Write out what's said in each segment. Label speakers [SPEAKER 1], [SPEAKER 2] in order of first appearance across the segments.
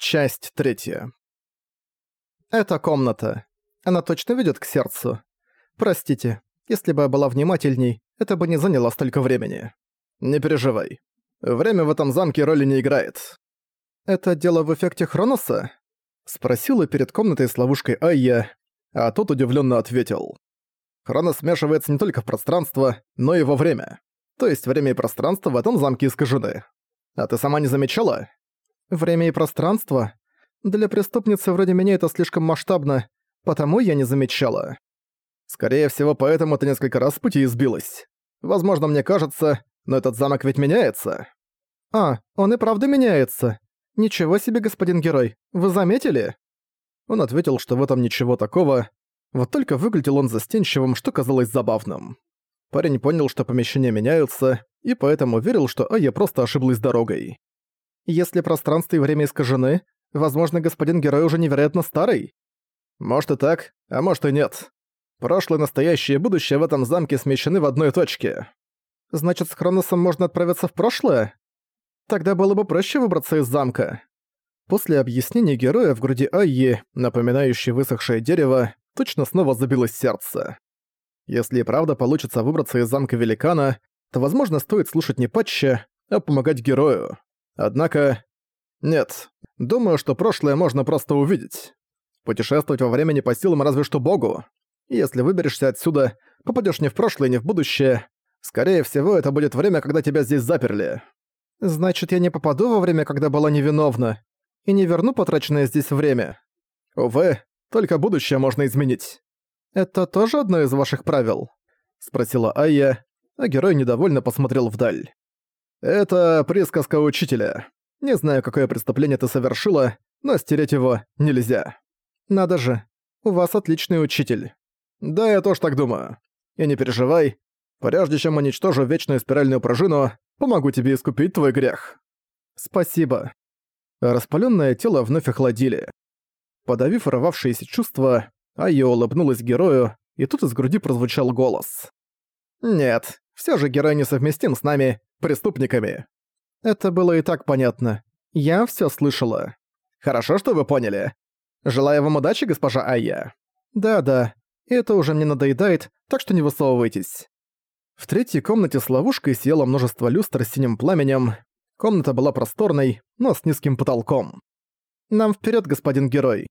[SPEAKER 1] Часть третья. Эта комната. Она точно ведет к сердцу. Простите, если бы я была внимательней, это бы не заняло столько времени. Не переживай. Время в этом замке роли не играет. Это дело в эффекте Хроноса? Спросила перед комнатой с ловушкой Айя, а тот удивленно ответил. Хронос смешивается не только в пространство, но и во время. То есть время и пространство в этом замке искажены. А ты сама не замечала? Время и пространство? Для преступницы вроде меня это слишком масштабно, потому я не замечала. Скорее всего, поэтому ты несколько раз с пути избилась. Возможно, мне кажется, но этот замок ведь меняется. А, он и правда меняется. Ничего себе, господин герой, вы заметили? Он ответил, что в этом ничего такого, вот только выглядел он застенчивым, что казалось забавным. Парень понял, что помещения меняются, и поэтому верил, что Ая просто ошиблась дорогой. Если пространство и время искажены, возможно, господин герой уже невероятно старый. Может и так, а может и нет. Прошлое, настоящее и будущее в этом замке смещены в одной точке. Значит, с Хроносом можно отправиться в прошлое? Тогда было бы проще выбраться из замка. После объяснений героя в груди Айи, напоминающей высохшее дерево, точно снова забилось сердце. Если и правда получится выбраться из замка Великана, то, возможно, стоит слушать не патча, а помогать герою. Однако... Нет, думаю, что прошлое можно просто увидеть. Путешествовать во времени по силам разве что богу. если выберешься отсюда, попадешь не в прошлое, не в будущее. Скорее всего, это будет время, когда тебя здесь заперли. Значит, я не попаду во время, когда была невиновна, и не верну потраченное здесь время. Увы, только будущее можно изменить. Это тоже одно из ваших правил? Спросила Айя, а герой недовольно посмотрел вдаль. «Это присказка учителя. Не знаю, какое преступление ты совершила, но стереть его нельзя. Надо же, у вас отличный учитель. Да, я тоже так думаю. И не переживай, прежде чем уничтожу вечную спиральную пружину, помогу тебе искупить твой грех. Спасибо. Распаленное тело вновь охладили. Подавив рвавшиеся чувства, Айя улыбнулась герою, и тут из груди прозвучал голос. «Нет, все же герой несовместим с нами, преступниками. Это было и так понятно. Я все слышала. Хорошо, что вы поняли. Желаю вам удачи, госпожа Айя. Да-да, это уже мне надоедает, так что не высовывайтесь. В третьей комнате с ловушкой сияло множество люстр с синим пламенем. Комната была просторной, но с низким потолком. Нам вперед, господин герой.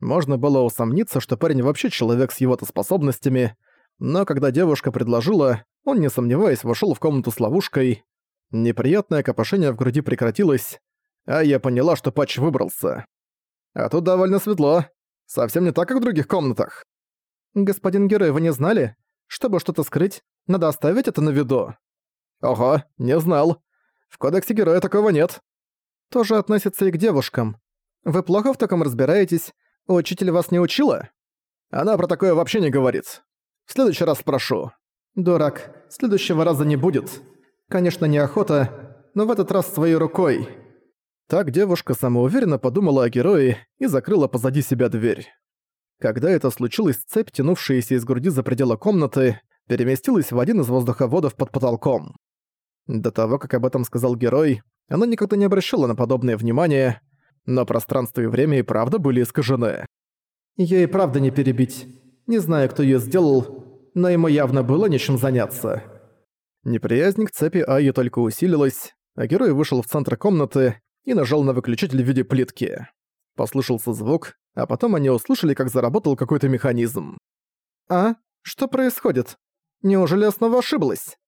[SPEAKER 1] Можно было усомниться, что парень вообще человек с его-то способностями, но когда девушка предложила, он, не сомневаясь, вошел в комнату с ловушкой. Неприятное копошение в груди прекратилось, а я поняла, что патч выбрался. А тут довольно светло. Совсем не так, как в других комнатах. Господин герой, вы не знали? Чтобы что-то скрыть, надо оставить это на виду. Ого, не знал. В кодексе героя такого нет. Тоже относится и к девушкам. Вы плохо в таком разбираетесь? Учитель вас не учила? Она про такое вообще не говорит. В следующий раз спрошу. «Дурак, следующего раза не будет. Конечно, неохота, но в этот раз своей рукой». Так девушка самоуверенно подумала о герое и закрыла позади себя дверь. Когда это случилось, цепь, тянувшаяся из груди за пределы комнаты, переместилась в один из воздуховодов под потолком. До того, как об этом сказал герой, она никогда не обращала на подобное внимание, но пространство и время и правда были искажены. «Её и правда не перебить. Не знаю, кто её сделал, но ему явно было нечем заняться. Неприязнь к цепи Айи только усилилась, а герой вышел в центр комнаты и нажал на выключатель в виде плитки. Послышался звук, а потом они услышали, как заработал какой-то механизм. «А? Что происходит? Неужели я снова ошиблась?»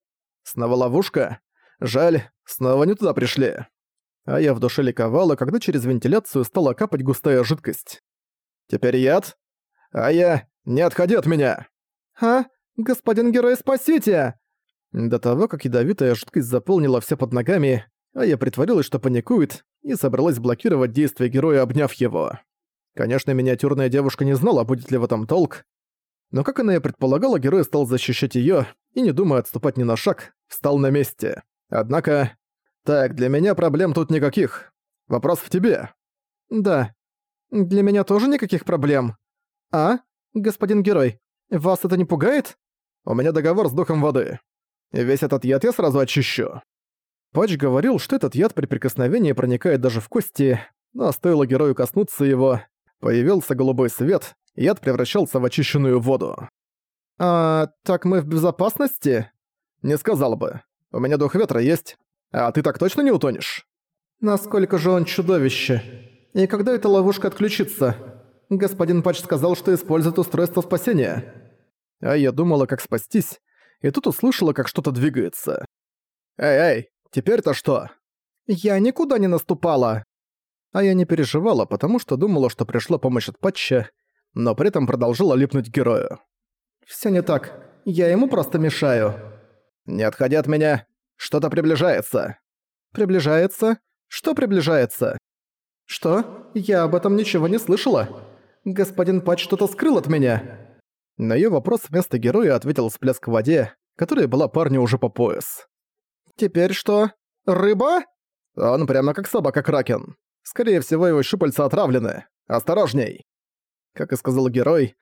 [SPEAKER 1] «Снова ловушка? Жаль, снова не туда пришли». А я в душе ликовала, когда через вентиляцию стала капать густая жидкость. «Теперь яд? А я... Не отходи от меня!» «А? Господин герой, спасите!» До того, как ядовитая жидкость заполнила все под ногами, а я притворилась, что паникует, и собралась блокировать действия героя, обняв его. Конечно, миниатюрная девушка не знала, будет ли в этом толк, но как она и предполагала, герой стал защищать её и, не думая отступать ни на шаг, встал на месте. Однако... Так, для меня проблем тут никаких. Вопрос в тебе. Да. Для меня тоже никаких проблем. А, господин герой, вас это не пугает? У меня договор с духом воды. Весь этот яд я сразу очищу. Патч говорил, что этот яд при прикосновении проникает даже в кости, но стоило герою коснуться его, появился голубой свет, яд превращался в очищенную воду. «А, так мы в безопасности?» «Не сказал бы. У меня дух ветра есть. А ты так точно не утонешь?» «Насколько же он чудовище. И когда эта ловушка отключится?» Господин Патч сказал, что использует устройство спасения. А я думала, как спастись, и тут услышала, как что-то двигается. «Эй-эй, теперь-то что?» «Я никуда не наступала!» А я не переживала, потому что думала, что пришла помощь от Патча, но при этом продолжила липнуть герою. «Всё не так. Я ему просто мешаю». «Не отходи от меня. Что-то приближается». «Приближается? Что приближается?» «Что? Я об этом ничего не слышала. Господин Патч что-то скрыл от меня». На её вопрос вместо героя ответил всплеск в воде, которая была парню уже по пояс. «Теперь что? Рыба?» Он прямо как собака-кракен. Скорее всего, его щупальца отравлены. Осторожней!» Как и сказал герой,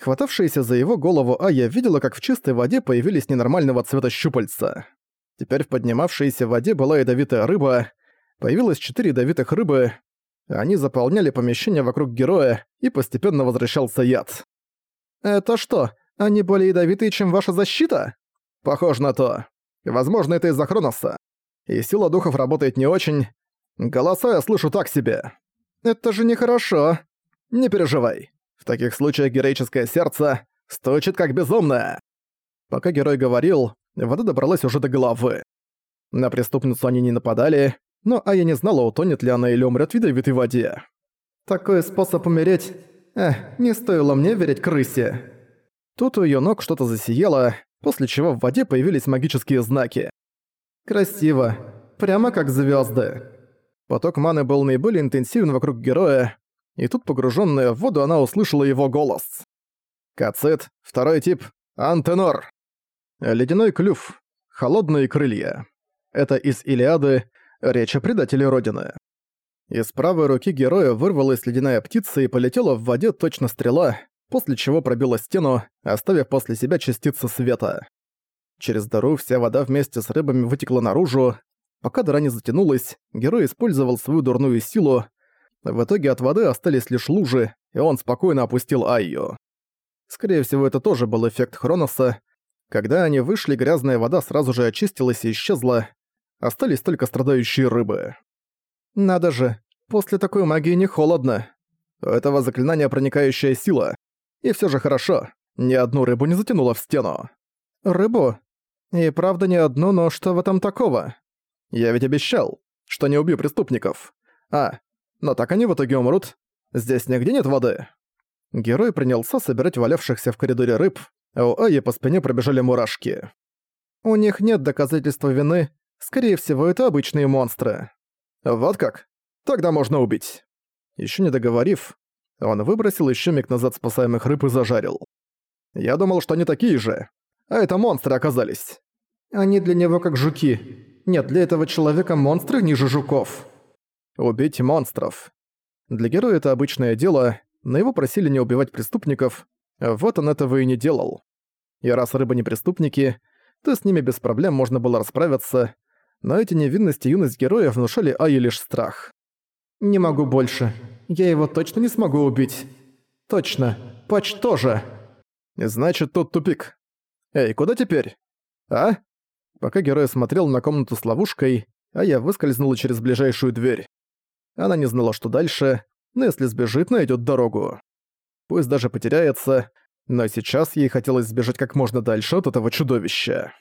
[SPEAKER 1] хватавшаяся за его голову Ая видела, как в чистой воде появились ненормального цвета щупальца. Теперь в поднимавшейся воде была ядовитая рыба, появилось четыре ядовитых рыбы, они заполняли помещение вокруг героя, и постепенно возвращался яд. «Это что, они более ядовитые, чем ваша защита?» «Похоже на то. Возможно, это из-за Хроноса. И сила духов работает не очень. Голоса я слышу так себе. Это же нехорошо. Не переживай. В таких случаях героическое сердце стучит как безумное». Пока герой говорил, вода добралась уже до головы. На преступницу они не нападали, но Ая не знала, утонет ли она или умрет в ядовитой воде. «Такой способ умереть... Эх, не стоило мне верить крысе». Тут у её ног что-то засияло, после чего в воде появились магические знаки. «Красиво. Прямо как звёзды». Поток маны был наиболее интенсивен вокруг героя, и тут, погружённая в воду, она услышала его голос. Кацит, второй тип, антенор. Ледяной клюв, холодные крылья. Это из Илиады, Речь о предателе Родины. Из правой руки героя вырвалась ледяная птица и полетела в воде точно стрела, после чего пробила стену, оставив после себя частицы света. Через дыру вся вода вместе с рыбами вытекла наружу. Пока дыра не затянулась, герой использовал свою дурную силу. В итоге от воды остались лишь лужи, и он спокойно опустил Айю. Скорее всего, это тоже был эффект Хроноса. Когда они вышли, грязная вода сразу же очистилась и исчезла, Остались только страдающие рыбы. Надо же, после такой магии не холодно. У этого заклинания проникающая сила. И все же хорошо, ни одну рыбу не затянуло в стену. Рыбу? И правда не одну, но что в этом такого? Я ведь обещал, что не убью преступников. А, но так они в итоге умрут. Здесь нигде нет воды. Герой принялся собирать валявшихся в коридоре рыб, а у Аи по спине пробежали мурашки. У них нет доказательства вины, Скорее всего, это обычные монстры. Вот как? Тогда можно убить. Еще не договорив, он выбросил еще миг назад спасаемых рыб и зажарил. Я думал, что они такие же. А это монстры оказались. Они для него как жуки. Нет, для этого человека монстры ниже жуков. Убить монстров. Для героя это обычное дело, но его просили не убивать преступников, вот он этого и не делал. И раз рыбы не преступники, то с ними без проблем можно было расправиться, но эти невинности и юность героя внушали Айе лишь страх. «Не могу больше. Я его точно не смогу убить. Точно. Патч тоже». «Значит, тут тупик. Эй, куда теперь? А?» Пока герой смотрел на комнату с ловушкой, Ая выскользнула через ближайшую дверь. Она не знала, что дальше, но если сбежит, найдет дорогу. Пусть даже потеряется, но сейчас ей хотелось сбежать как можно дальше от этого чудовища.